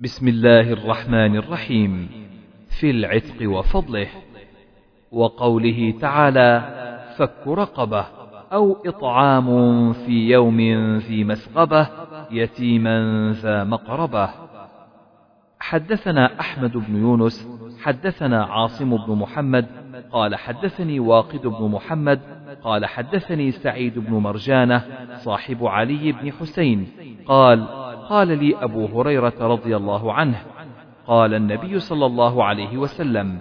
بسم الله الرحمن الرحيم. في العتق وفضله. وقوله تعالى فك رقبة أو إطعام في يوم ذي مسغبة يتيما ذا مقربة. حدثنا أحمد بن يونس حدثنا عاصم بن محمد قال حدثني واقد بن محمد قال حدثني سعيد بن مرجانة صاحب علي بن حسين قال قال لي أبو هريرة رضي الله عنه قال النبي صلى الله عليه وسلم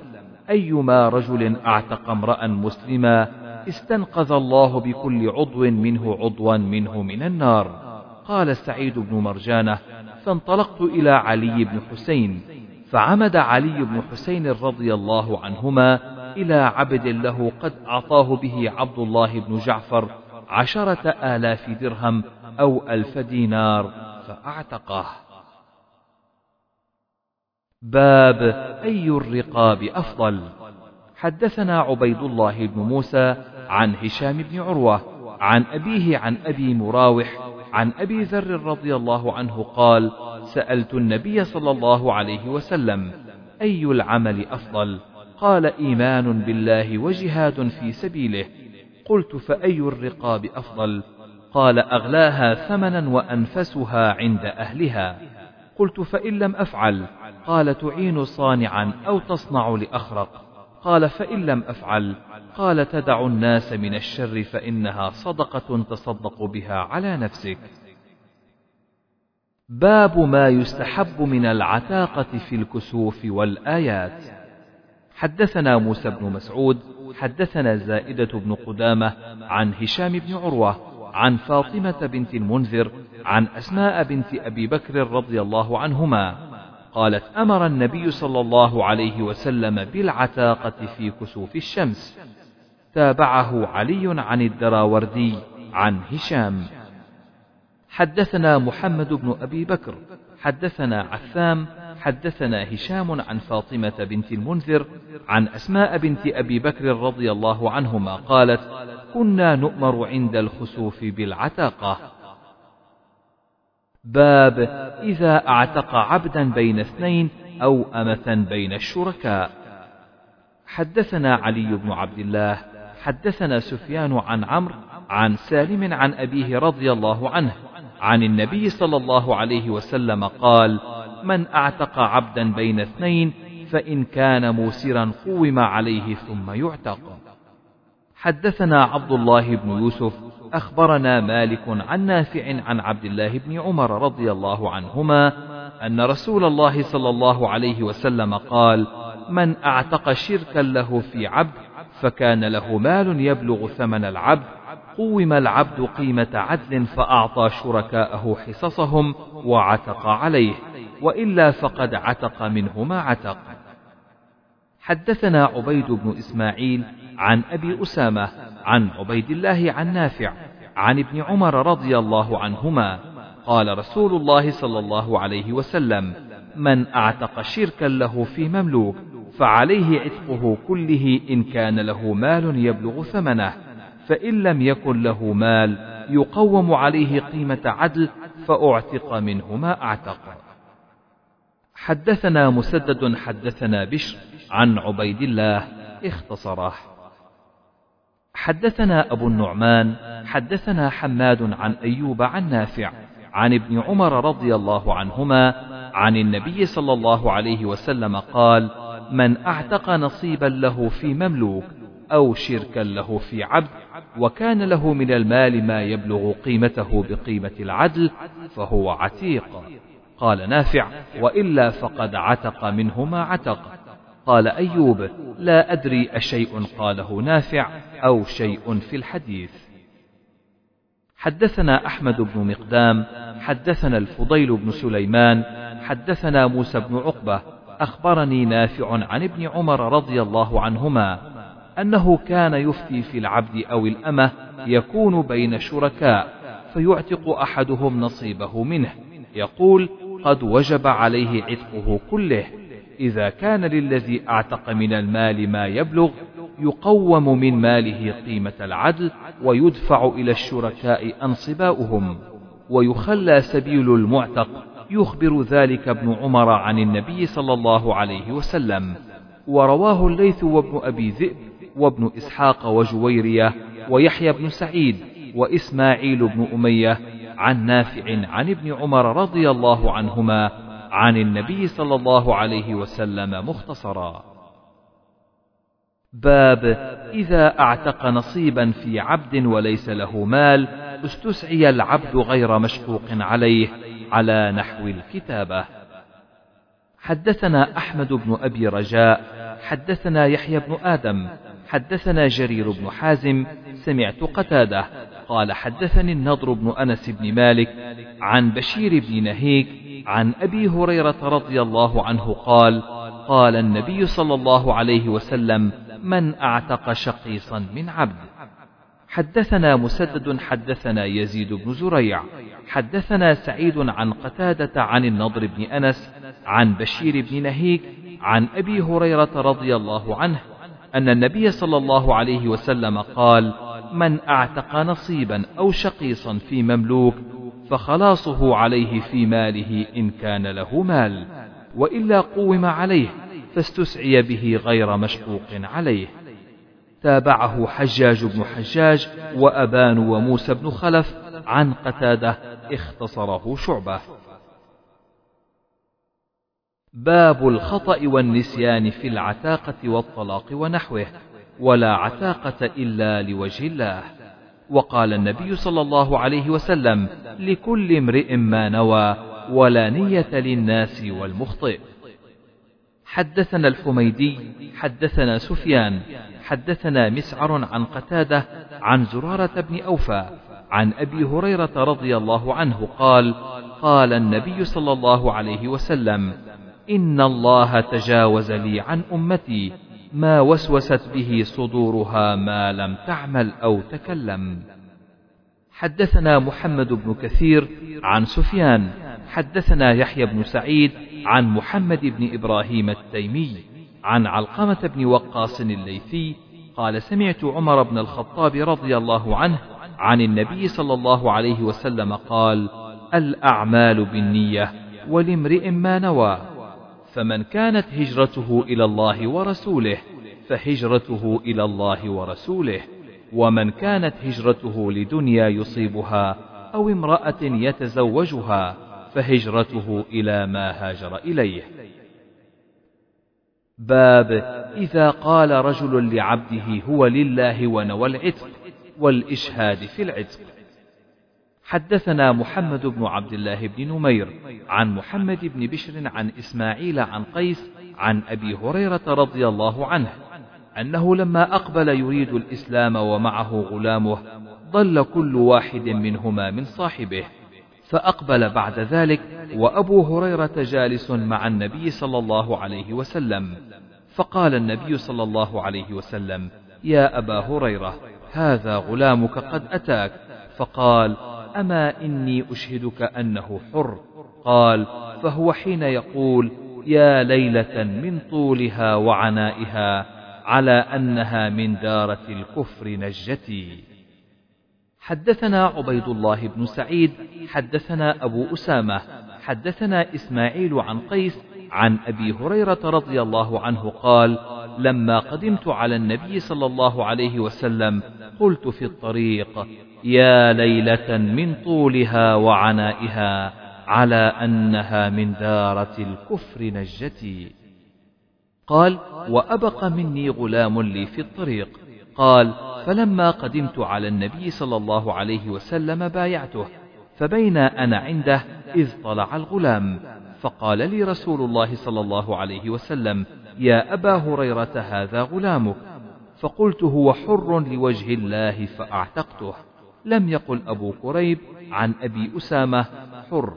أيما رجل أعتق امرأ مسلما استنقذ الله بكل عضو منه عضوا منه من النار. قال سعيد بن مرجانة فانطلقت إلى علي بن حسين فعمد علي بن حسين رضي الله عنهما إلى عبد له قد أعطاه به عبد الله بن جعفر عشرة آلاف درهم أو ألف دينار. فأعتقه باب أي الرقاب أفضل؟ حدثنا عبيد الله بن موسى عن هشام بن عروة عن أبيه عن أبي مراوح عن أبي ذر رضي الله عنه قال سألت النبي صلى الله عليه وسلم أي العمل أفضل؟ قال إيمان بالله وجهاد في سبيله. قلت فأي الرقاب أفضل؟ قال أغلاها ثمنا وأنفسها عند أهلها. قلت فإن لم أفعل. قال تعين صانعا أو تصنع لأخرق. قال فإن لم أفعل. قال تدع الناس من الشر فإنها صدقة تصدق بها على نفسك. باب ما يستحب من العتاقة في الكسوف والآيات. حدثنا موسى بن مسعود حدثنا زائدة بن قدامة عن هشام بن عروة. عن فاطمة بنت المنذر عن أسماء بنت أبي بكر رضي الله عنهما. قالت أمر النبي صلى الله عليه وسلم بالعتاقة في كسوف الشمس. تابعه علي عن الدراوردي عن هشام. حدثنا محمد بن أبي بكر حدثنا عثام حدثنا هشام عن فاطمة بنت المنذر عن أسماء بنت أبي بكر رضي الله عنهما قالت كنا نؤمر عند الخسوف بالعتاقة. باب إذا أعتق عبدا بين اثنين أو أمة بين الشركاء. حدثنا علي بن عبد الله حدثنا سفيان عن عمرو عن سالم عن أبيه رضي الله عنه عن النبي صلى الله عليه وسلم قال من أعتق عبدا بين اثنين فإن كان موسرا قوم عليه ثم يعتق. حدثنا عبد الله بن يوسف أخبرنا مالك عن نافع عن عبد الله بن عمر رضي الله عنهما أن رسول الله صلى الله عليه وسلم قال من أعتق شركا له في عبد فكان له مال يبلغ ثمن العبد قوم العبد قيمة عدل فأعطى شركاءه حصصهم وعتق عليه. وإلا فقد عتق منه ما عتق. حدثنا عبيد بن إسماعيل عن أبي أسامة عن عبيد الله عن نافع عن ابن عمر رضي الله عنهما قال رسول الله صلى الله عليه وسلم من أعتق شركا له في مملوك فعليه عتقه كله إن كان له مال يبلغ ثمنه فإن لم يكن له مال يقوم عليه قيمة عدل فأعتق منه ما أعتق. حدثنا مسدد حدثنا بشر عن عبيد الله اختصره. حدثنا أبو النعمان حدثنا حماد عن أيوب عن نافع عن ابن عمر رضي الله عنهما عن النبي صلى الله عليه وسلم قال من أعتق نصيبا له في مملوك أو شركا له في عبد وكان له من المال ما يبلغ قيمته بقيمة العدل فهو عتيق. قال نافع وإلا فقد عتق منه ما عتق. قال أيوب لا أدري أشيء قاله نافع أو شيء في الحديث. حدثنا أحمد بن مقدام حدثنا الفضيل بن سليمان حدثنا موسى بن عقبة أخبرني نافع عن ابن عمر رضي الله عنهما أنه كان يفتي في العبد أو الأمة يكون بين شركاء فيعتق أحدهم نصيبه منه. يقول قد وجب عليه عتقه كله. إذا كان للذي أعتق من المال ما يبلغ يقوم من ماله قيمة العدل ويدفع إلى الشركاء أنصباؤهم. ويخلى سبيل المعتق. يخبر ذلك ابن عمر عن النبي صلى الله عليه وسلم. ورواه الليث وابن أبي ذئب وابن إسحاق وجويرية ويحيى بن سعيد. وإسماعيل بن أمية عن نافع عن ابن عمر رضي الله عنهما عن النبي صلى الله عليه وسلم مختصرا. باب إذا أعتق نصيبا في عبد وليس له مال استسعي العبد غير مشقوق عليه على نحو الكتابة. حدثنا أحمد بن أبي رجاء حدثنا يحيى بن آدم حدثنا جرير بن حازم سمعت قتادة. قال حدثني النضر بن أنس بن مالك عن بشير بن نهيك عن أبي هريرة رضي الله عنه قال قال النبي صلى الله عليه وسلم من أعتق شقيصا من عبد. حدثنا مسدد حدثنا يزيد بن زريع حدثنا سعيد عن قتادة عن النضر بن أنس عن بشير بن نهيك عن أبي هريرة رضي الله عنه أن النبي صلى الله عليه وسلم قال: من أعتق نصيبا أو شقيصا في مملوك فخلاصه عليه في ماله إن كان له مال، وإلا قوم عليه فاستسعي به غير مشقوق عليه. تابعه حجاج بن حجاج وأبان وموسى بن خلف عن قتادة اختصره شعبة. باب الخطأ والنسيان في العتاقة والطلاق ونحوه ولا عتاقة إلا لوجه الله. وقال النبي صلى الله عليه وسلم لكل امرئ ما نوى ولا نية للناس والمخطئ. حدثنا الحميدي حدثنا سفيان حدثنا مسعر عن قتادة عن زرارة بن أوفى عن أبي هريرة رضي الله عنه قال قال النبي صلى الله عليه وسلم إن الله تجاوز لي عن أمتي ما وسوست به صدورها ما لم تعمل أو تكلم. حدثنا محمد بن كثير عن سفيان، حدثنا يحيى بن سعيد عن محمد بن إبراهيم التيمي، عن علقمة بن وقاص الليثي، قال سمعت عمر بن الخطاب رضي الله عنه عن النبي صلى الله عليه وسلم قال: الأعمال بالنية ولامرئ ما نوى فمن كانت هجرته إلى الله ورسوله فهجرته إلى الله ورسوله. ومن كانت هجرته لدنيا يصيبها أو امرأة يتزوجها فهجرته إلى ما هاجر إليه. باب إذا قال رجل لعبده هو لله ونوى العتق والإشهاد في العتق. حدثنا محمد بن عبد الله بن نمير عن محمد بن بشر عن إسماعيل عن قيس عن أبي هريرة رضي الله عنه أنه لما أقبل يريد الإسلام ومعه غلامه ضل كل واحد منهما من صاحبه فأقبل بعد ذلك وأبو هريرة جالس مع النبي صلى الله عليه وسلم فقال النبي صلى الله عليه وسلم يا أبا هريرة هذا غلامك قد أتاك. فقال أما إني أشهدك أنه حر. قال فهو حين يقول يا ليلة من طولها وعنائها على أنها من دارة الكفر نجتي. حدثنا عبيد الله بن سعيد حدثنا أبو أسامة حدثنا إسماعيل عن قيس عن أبي هريرة رضي الله عنه قال لما قدمت على النبي صلى الله عليه وسلم قلت في الطريق يا ليلة من طولها وعنائها على أنها من دارة الكفر نجتي. قال وأبق مني غلام لي في الطريق. قال فلما قدمت على النبي صلى الله عليه وسلم بايعته فبين أنا عنده إذ طلع الغلام. فقال لي رسول الله صلى الله عليه وسلم يا أبا هريرة هذا غلامك. فقلت هو حر لوجه الله فأعتقته. لم يقل أبو كريب عن أبي أسامة حر.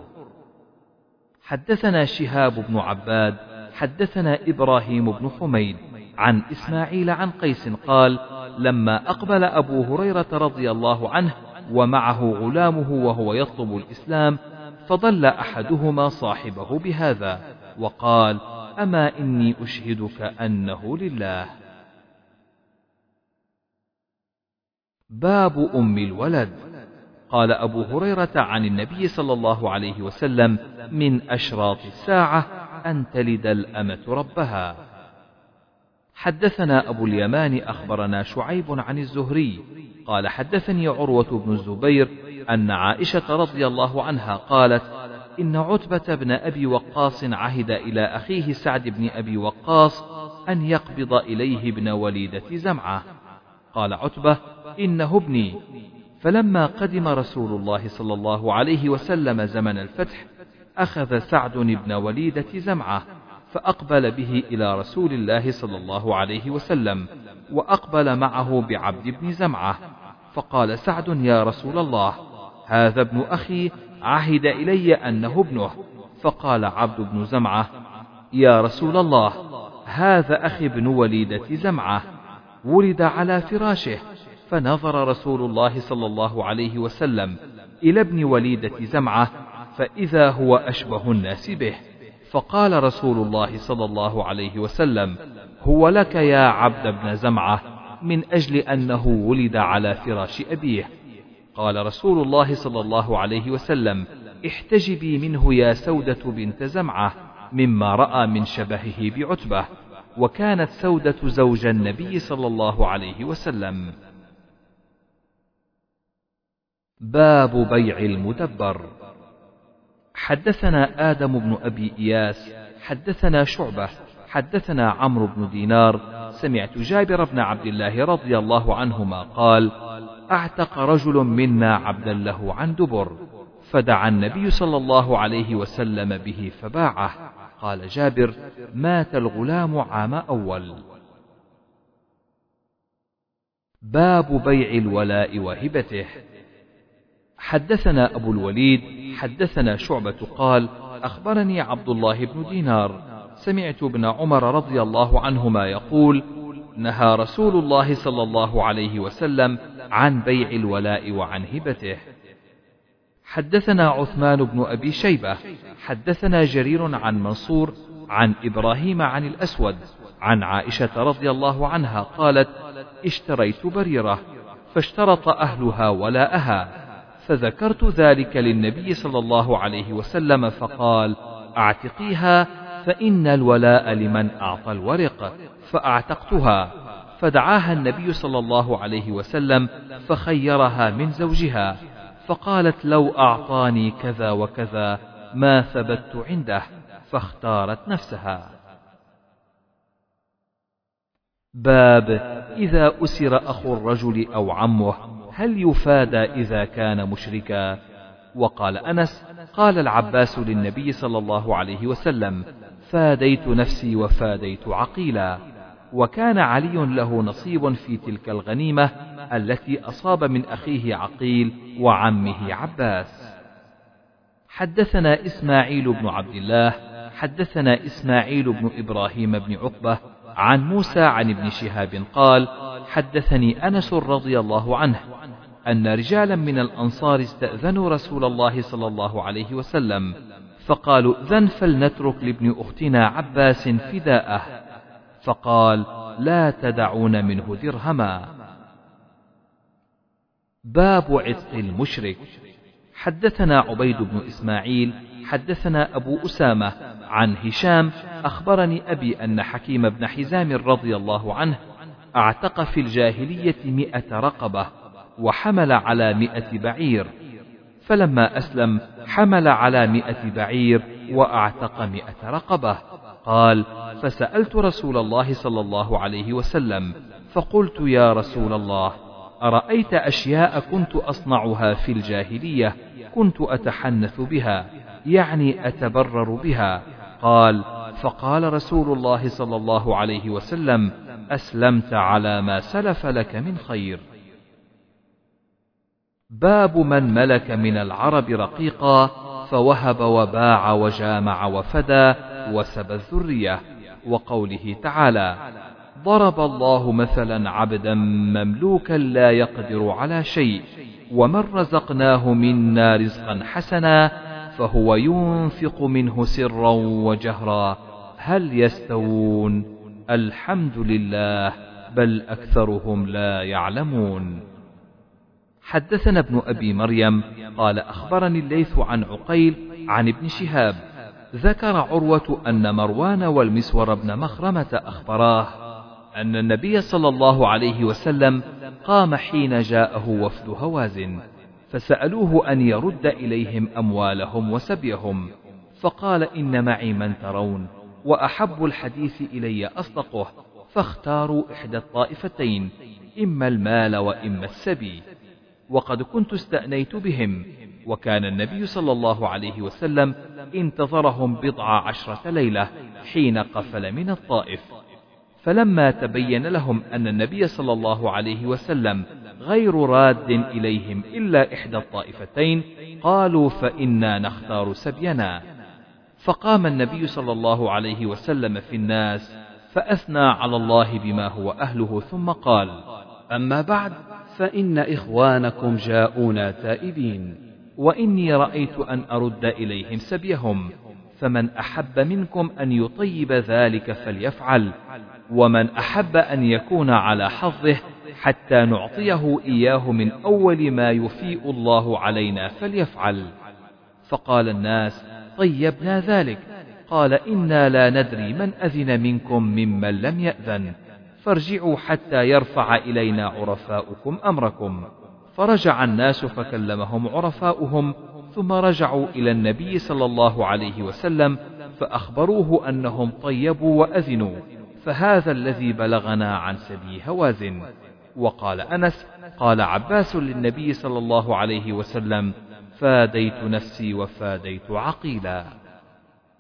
حدثنا شهاب بن عباد حدثنا إبراهيم بن حميد عن إسماعيل عن قيس قال لما أقبل أبو هريرة رضي الله عنه ومعه غلامه وهو يطلب الإسلام فضل أحدهما صاحبه بهذا وقال أما إني أشهدك أنه لله. باب أم الولد. قال أبو هريرة عن النبي صلى الله عليه وسلم من أشراط الساعة أن تلد الأمة ربها. حدثنا أبو اليمان أخبرنا شعيب عن الزهري. قال حدثني عروة بن الزبير أن عائشة رضي الله عنها قالت إن عتبة بن أبي وقاص عهد إلى أخيه سعد بن أبي وقاص أن يقبض إليه ابن وليدة زمعة. قال عتبة إنه ابني. فلما قدم رسول الله صلى الله عليه وسلم زمن الفتح أخذ سعد بن وليدة زمعة فأقبل به إلى رسول الله صلى الله عليه وسلم وأقبل معه بعبد بن زمعة. فقال سعد يا رسول الله هذا ابن أخي عهد إلي أنه ابنه. فقال عبد بن زمعة يا رسول الله هذا أخي ابن وليدة زمعة. ولد على فراشه. فنظر رسول الله صلى الله عليه وسلم إلى ابن وليدة زمعة فإذا هو أشبه الناس به. فقال رسول الله صلى الله عليه وسلم هو لك يا عبد بن زمعة من أجل أنه ولد على فراش أبيه. قال رسول الله صلى الله عليه وسلم احتجبي منه يا سودة بنت زمعة مما رأى من شبهه بعتبة وكانت سودة زوج النبي صلى الله عليه وسلم. باب بيع المدبر. حدثنا آدم بن أبي إياس حدثنا شعبة حدثنا عمرو بن دينار سمعت جابر بن عبد الله رضي الله عنهما قال أعتق رجل منا عبدا له عن دبر فدعا النبي صلى الله عليه وسلم به فباعه قال جابر مات الغلام عام أول. باب بيع الولاء وهبته. حدثنا أبو الوليد حدثنا شعبة قال أخبرني عبد الله بن دينار. سمعت ابن عمر رضي الله عنهما يقول نهى رسول الله صلى الله عليه وسلم عن بيع الولاء وعن هبته. حدثنا عثمان بن أبي شيبة. حدثنا جرير عن منصور عن إبراهيم عن الأسود عن عائشة رضي الله عنها قالت اشتريت بريرة فاشترط أهلها ولاءها فذكرت ذلك للنبي صلى الله عليه وسلم فقال أعتقيها فإن الولاء لمن أعطى الورق فأعتقتها. فدعاها النبي صلى الله عليه وسلم فخيرها من زوجها فقالت لو أعطاني كذا وكذا ما ثبت عنده فاختارت نفسها. باب إذا أسر أخو الرجل أو عمه هل يفادى إذا كان مشركا؟ وقال أنس قال العباس للنبي صلى الله عليه وسلم فاديت نفسي وفاديت عقيلا. وكان علي له نصيب في تلك الغنيمة التي أصاب من أخيه عقيل وعمه عباس. حدثنا إسماعيل بن عبد الله حدثنا إسماعيل بن إبراهيم بن عقبة عن موسى عن ابن شهاب قال حدثني أنس رضي الله عنه أن رجالا من الأنصار استأذنوا رسول الله صلى الله عليه وسلم فقالوا ذن فلنترك لابن أختنا عباس فداءه. فقال لا تدعون منه درهما. باب عتق المشرك. حدثنا عبيد بن إسماعيل حدثنا أبو أسامة عن هشام أخبرني أبي أن حكيم بن حزام رضي الله عنه أعتق في الجاهلية مئة رقبة وحمل على مئة بعير. فلما أسلم حمل على مئة بعير وأعتق مئة رقبة. قال فسألت رسول الله صلى الله عليه وسلم فقلت يا رسول الله أرأيت أشياء كنت أصنعها في الجاهلية كنت أتحنث بها يعني أتبرر بها؟ قال فقال رسول الله صلى الله عليه وسلم أسلمت على ما سلف لك من خير. باب من ملك من العرب رقيقا فوهب وباع وجامع وفدى وسب الذرية وقوله تعالى ضرب الله مثلا عبدا مملوكا لا يقدر على شيء ومن رزقناه منا رزقا حسنا فهو ينفق منه سرا وجهرا. هل يستوون؟ الحمد لله بل أكثرهم لا يعلمون. حدثنا ابن أبي مريم قال أخبرني الليث عن عقيل عن ابن شهاب ذكر عروة أن مروان والمسور بن مخرمة أخبراه أن النبي صلى الله عليه وسلم قام حين جاءه وفد هوازن فسألوه أن يرد إليهم أموالهم وسبيهم فقال إن معي من ترون وأحب الحديث إلي أصدقه فاختاروا إحدى الطائفتين إما المال وإما السبي وقد كنت استأنيت بهم وكان النبي صلى الله عليه وسلم انتظرهم بضع عشرة ليلة حين قفل من الطائف. فلما تبين لهم أن النبي صلى الله عليه وسلم غير راد إليهم إلا إحدى الطائفتين قالوا فإنا نختار سبينا. فقام النبي صلى الله عليه وسلم في الناس فأثنى على الله بما هو أهله ثم قال أما بعد فإن إخوانكم جاءونا تائبين. وإني رأيت أن أرد إليهم سبيهم فمن أحب منكم أن يطيب ذلك فليفعل ومن أحب أن يكون على حظه حتى نعطيه إياه من أول ما يفيء الله علينا فليفعل. فقال الناس طيبنا ذلك. قال إنا لا ندري من أذن منكم ممن لم يأذن فارجعوا حتى يرفع إلينا عرفاؤكم أمركم. فرجع الناس فكلمهم عرفاؤهم ثم رجعوا إلى النبي صلى الله عليه وسلم فأخبروه أنهم طيبوا وأذنوا فهذا الذي بلغنا عن سبي هوازن. وقال أنس قال عباس للنبي صلى الله عليه وسلم فاديت نفسي وفاديت عقيلا.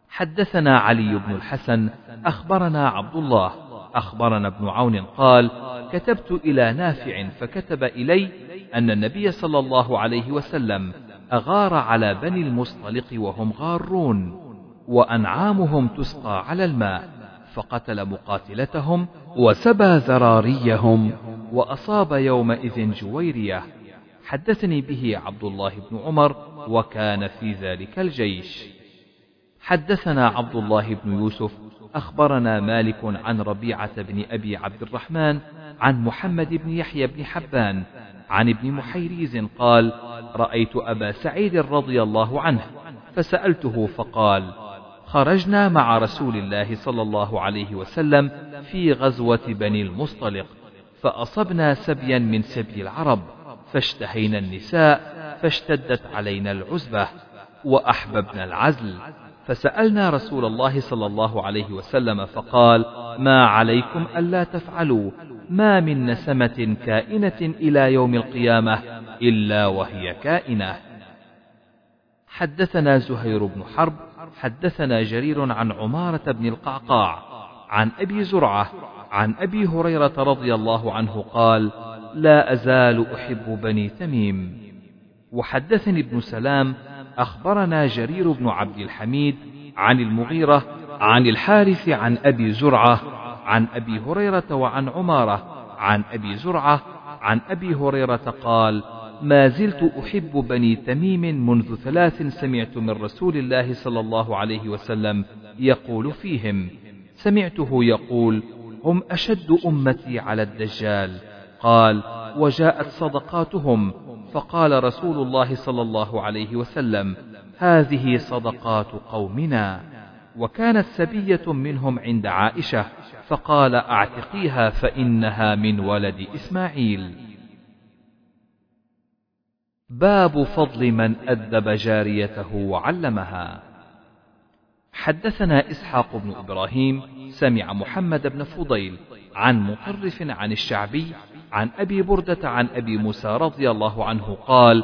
حدثنا علي بن الحسن أخبرنا عبد الله أخبرنا ابن عون قال كتبت إلى نافع فكتب إلي أن النبي صلى الله عليه وسلم أغار على بني المصطلق وهم غارون وأنعامهم تسقى على الماء فقتل مقاتلتهم وسبى ذراريهم وأصاب يومئذ جويرية. حدثني به عبد الله بن عمر وكان في ذلك الجيش. حدثنا عبد الله بن يوسف أخبرنا مالك عن ربيعة بن أبي عبد الرحمن عن محمد بن يحيى بن حبان عن ابن محيريز قال رأيت أبا سعيد رضي الله عنه فسألته فقال خرجنا مع رسول الله صلى الله عليه وسلم في غزوة بني المصطلق فأصبنا سبيا من سبي العرب فاشتهينا النساء فاشتدت علينا العزبة وأحببنا العزل. فسألنا رسول الله صلى الله عليه وسلم فقال ما عليكم ألا تفعلوا؟ ما من نسمة كائنة إلى يوم القيامة إلا وهي كائنة. حدثنا زهير بن حرب حدثنا جرير عن عمارة بن القعقاع عن أبي زرعة عن أبي هريرة رضي الله عنه قال لا أزال أحب بني تميم. وحدثني ابن سلام أخبرنا جرير بن عبد الحميد عن المغيرة عن الحارث عن أبي زرعة عن أبي هريرة وعن عمارة عن أبي زرعة عن أبي هريرة قال ما زلت أحب بني تميم منذ ثلاث سمعت من رسول الله صلى الله عليه وسلم يقول فيهم. سمعته يقول هم أشد أمتي على الدجال قال وجاءت صدقاتهم فقال رسول الله صلى الله عليه وسلم هذه صدقات قومنا وكانت سبية منهم عند عائشة. فقال اعتقيها فإنها من ولد إسماعيل. باب فضل من أدب جاريته وعلمها. حدثنا إسحاق بن إبراهيم سمع محمد بن فضيل عن مطرف عن الشعبي عن أبي بردة عن أبي موسى رضي الله عنه قال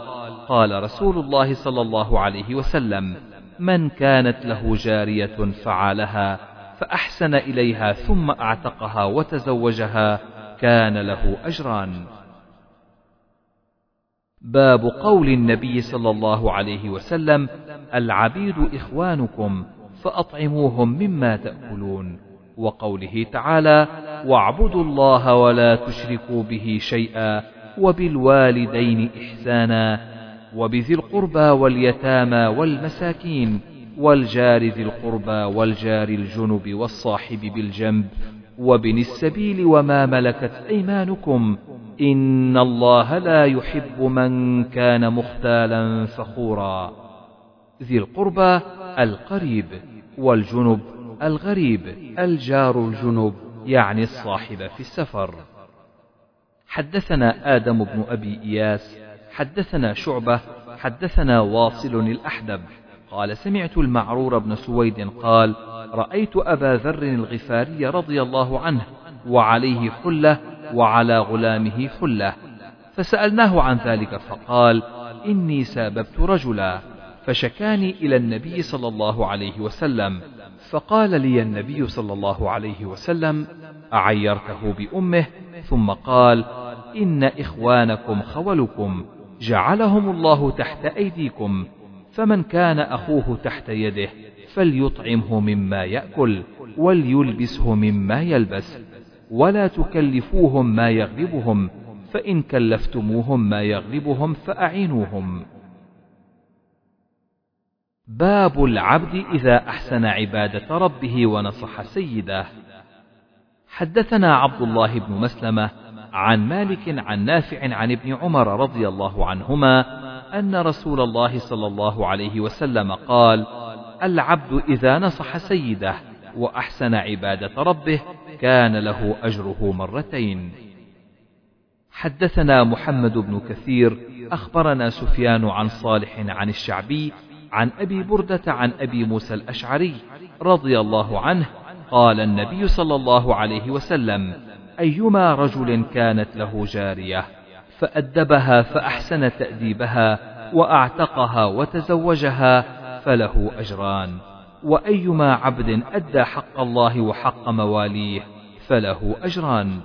قال رسول الله صلى الله عليه وسلم من كانت له جارية فعالها فأحسن إليها ثم أعتقها وتزوجها كان له أجران. باب قول النبي صلى الله عليه وسلم العبيد إخوانكم فأطعموهم مما تأكلون. وقوله تعالى واعبدوا الله ولا تشركوا به شيئا وبالوالدين إحسانا وبذي القربى واليتامى والمساكين والجار ذي القربى والجار الجنب والصاحب بالجنب وبن السبيل وما ملكت أيمانكم إن الله لا يحب من كان مختالا فخورا. ذي القربى القريب والجنب الغريب الجار الجنب يعني الصاحب في السفر. حدثنا آدم بن أبي إياس حدثنا شعبة حدثنا واصل الأحدب. قال سمعت المعرور بن سويد قال رأيت أبا ذر الغفاري رضي الله عنه وعليه حلة وعلى غلامه حلة فسألناه عن ذلك فقال إني ساببت رجلا فشكاني إلى النبي صلى الله عليه وسلم فقال لي النبي صلى الله عليه وسلم أعيرته بأمه؟ ثم قال إن إخوانكم خولكم جعلهم الله تحت أيديكم فمن كان أخوه تحت يده فليطعمه مما يأكل وليلبسه مما يلبس ولا تكلفوهم ما يغلبهم فإن كلفتموهم ما يغلبهم فأعينوهم. باب العبد إذا أحسن عبادة ربه ونصح سيده. حدثنا عبد الله بن مسلمة عن مالك عن نافع عن ابن عمر رضي الله عنهما أن رسول الله صلى الله عليه وسلم قال: العبد إذا نصح سيده وأحسن عبادة ربه كان له أجره مرتين. حدثنا محمد بن كثير أخبرنا سفيان عن صالح عن الشعبي عن أبي بردة عن أبي موسى الأشعري رضي الله عنه قال النبي صلى الله عليه وسلم أيما رجل كانت له جارية فأدبها فأحسن تأديبها وأعتقها وتزوجها فله أجران. وأيما عبد أدى حق الله وحق مواليه فله أجران.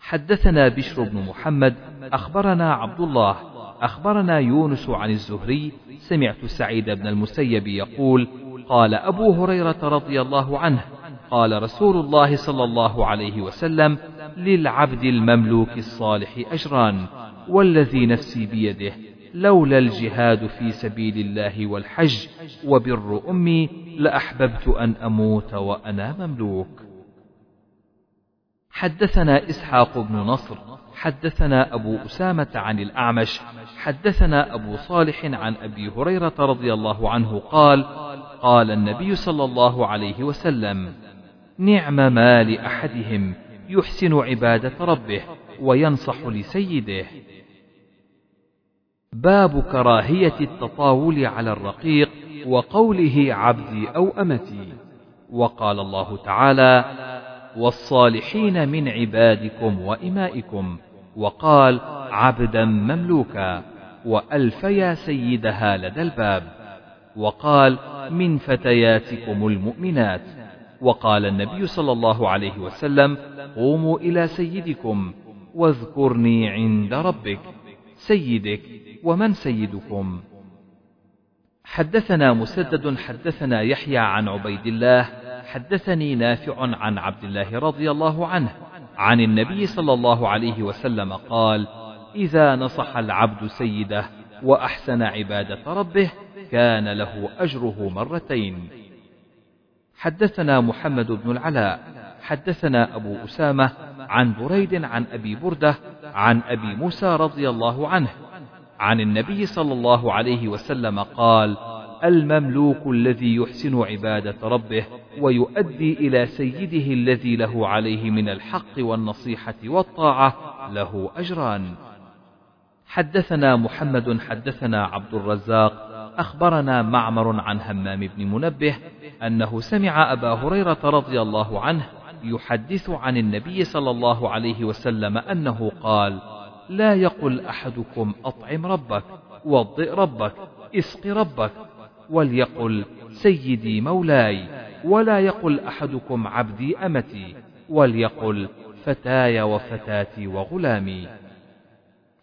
حدثنا بشر بن محمد أخبرنا عبد الله أخبرنا يونس عن الزهري سمعت سعيد بن المسيب يقول قال أبو هريرة رضي الله عنه قال رسول الله صلى الله عليه وسلم للعبد المملوك الصالح أجران والذي نفسي بيده لولا الجهاد في سبيل الله والحج وبر أمي لأحببت أن أموت وأنا مملوك. حدثنا إسحاق بن نصر حدثنا أبو أسامة عن الأعمش حدثنا أبو صالح عن أبي هريرة رضي الله عنه قال قال النبي صلى الله عليه وسلم نعم ما لأحدهم يحسن عبادة ربه وينصح لسيده. باب كراهية التطاول على الرقيق وقوله عبدي أو أمتي. وقال الله تعالى والصالحين من عبادكم وإمائكم. وقال عبدا مملوكا. وألفيا سيدها لدى الباب. وقال من فتياتكم المؤمنات. وقال النبي صلى الله عليه وسلم قوموا إلى سيدكم واذكرني عند ربك سيدك ومن سيدكم. حدثنا مسدد حدثنا يحيى عن عبيد الله حدثني نافع عن عبد الله رضي الله عنه عن النبي صلى الله عليه وسلم قال إذا نصح العبد سيده وأحسن عبادة ربه كان له أجره مرتين. حدثنا محمد بن العلاء حدثنا أبو أسامة عن بريد عن أبي بردة عن أبي موسى رضي الله عنه عن النبي صلى الله عليه وسلم قال المملوك الذي يحسن عبادة ربه ويؤدي إلى سيده الذي له عليه من الحق والنصيحة والطاعة له أجران. حدثنا محمد حدثنا عبد الرزاق أخبرنا معمر عن همام بن منبه أنه سمع أبا هريرة رضي الله عنه يحدث عن النبي صلى الله عليه وسلم أنه قال لا يقل أحدكم أطعم ربك وضئ ربك اسق ربك وليقل سيدي مولاي ولا يقل أحدكم عبدي أمتي وليقل فتاي وفتاتي وغلامي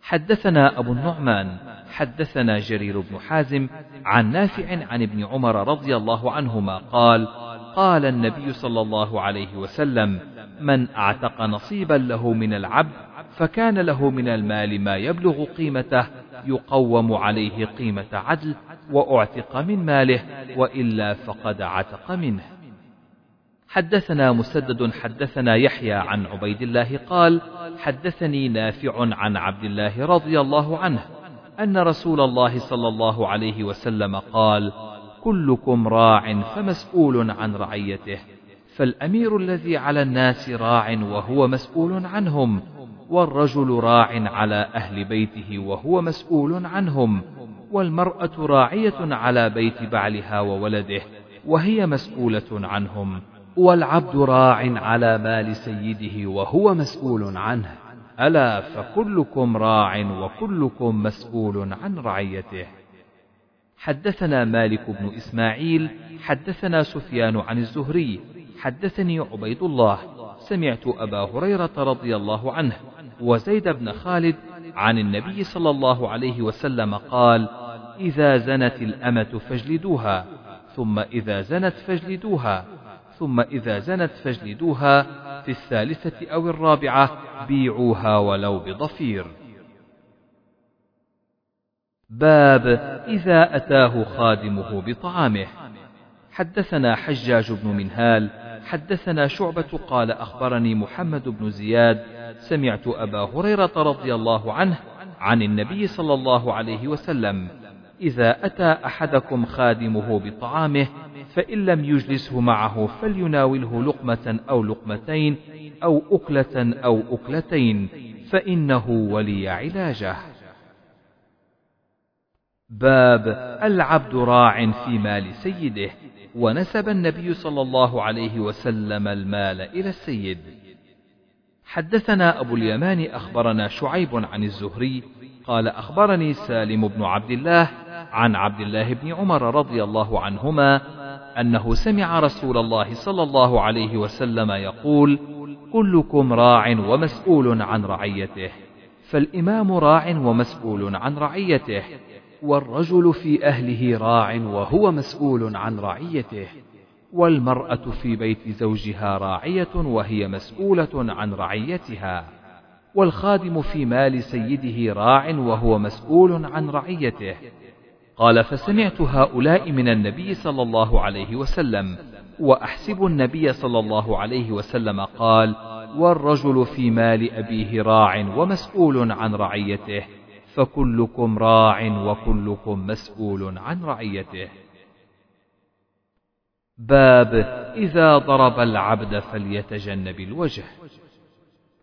حدثنا أبو النعمان حدثنا جرير بن حازم عن نافع عن ابن عمر رضي الله عنهما قال قال النبي صلى الله عليه وسلم من أعتق نصيبا له من العبد فكان له من المال ما يبلغ قيمته يقوم عليه قيمة عدل وأعتق من ماله وإلا فقد عتق منه. حدثنا مسدد حدثنا يحيى عن عبيد الله قال حدثني نافع عن عبد الله رضي الله عنه أن رسول الله صلى الله عليه وسلم قال كلكم راع فمسؤول عن رعيته فالأمير الذي على الناس راع وهو مسؤول عنهم والرجل راع على أهل بيته وهو مسؤول عنهم والمرأة راعية على بيت بعلها وولده وهي مسؤولة عنهم والعبد راع على مال سيده وهو مسؤول عنه. ألا فكلكم راع وكلكم مسؤول عن رعيته. حدثنا مالك بن إسماعيل حدثنا سفيان عن الزهري حدثني عبيد الله سمعت أبا هريرة رضي الله عنه وزيد بن خالد عن النبي صلى الله عليه وسلم قال إذا زنت الأمة فاجلدوها ثم إذا زنت فاجلدوها ثم إذا زنت فاجلدوها في الثالثة أو الرابعة بيعوها ولو بضفير. باب إذا أتاه خادمه بطعامه. حدثنا حجاج بن منهال، حدثنا شعبة قال أخبرني محمد بن زياد، سمعت أبا هريرة رضي الله عنه عن النبي صلى الله عليه وسلم: إذا أتى أحدكم خادمه بطعامه فإن لم يجلسه معه فليناوله لقمة أو لقمتين أو أكلة أو أكلتين فإنه ولي علاجه. باب العبد راع في مال سيده ونسب النبي صلى الله عليه وسلم المال إلى السيد. حدثنا أبو اليمان أخبرنا شعيب عن الزهري قال أخبرني سالم بن عبد الله عن عبد الله بن عمر رضي الله عنهما أنه سمع رسول الله صلى الله عليه وسلم يقول: كلكم راع ومسؤول عن رعيته، فالإمام راع ومسؤول عن رعيته، والرجل في أهله راع وهو مسؤول عن رعيته، والمرأة في بيت زوجها راعية وهي مسؤولة عن رعيتها، والخادم في مال سيده راع وهو مسؤول عن رعيته، قال فسمعت هؤلاء من النبي صلى الله عليه وسلم وأحسب النبي صلى الله عليه وسلم قال والرجل في مال أبيه راع ومسؤول عن رعيته فكلكم راع وكلكم مسؤول عن رعيته. باب إذا ضرب العبد فليتجنب الوجه.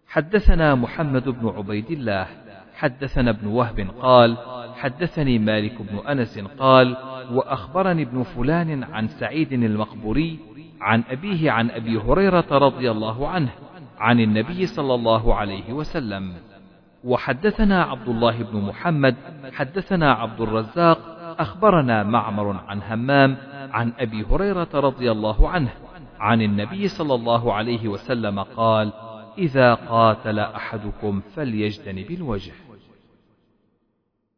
حدثنا محمد بن عبيد الله حدثنا ابن وهب قال حدثني مالك بن أنس قال وأخبرني ابن فلان عن سعيد المقبوري عن أبيه عن أبي هريرة رضي الله عنه عن النبي صلى الله عليه وسلم. وحدثنا عبد الله بن محمد حدثنا عبد الرزاق أخبرنا معمر عن همام عن أبي هريرة رضي الله عنه عن النبي صلى الله عليه وسلم قال إذا قاتل أحدكم فليجتنب الوجه.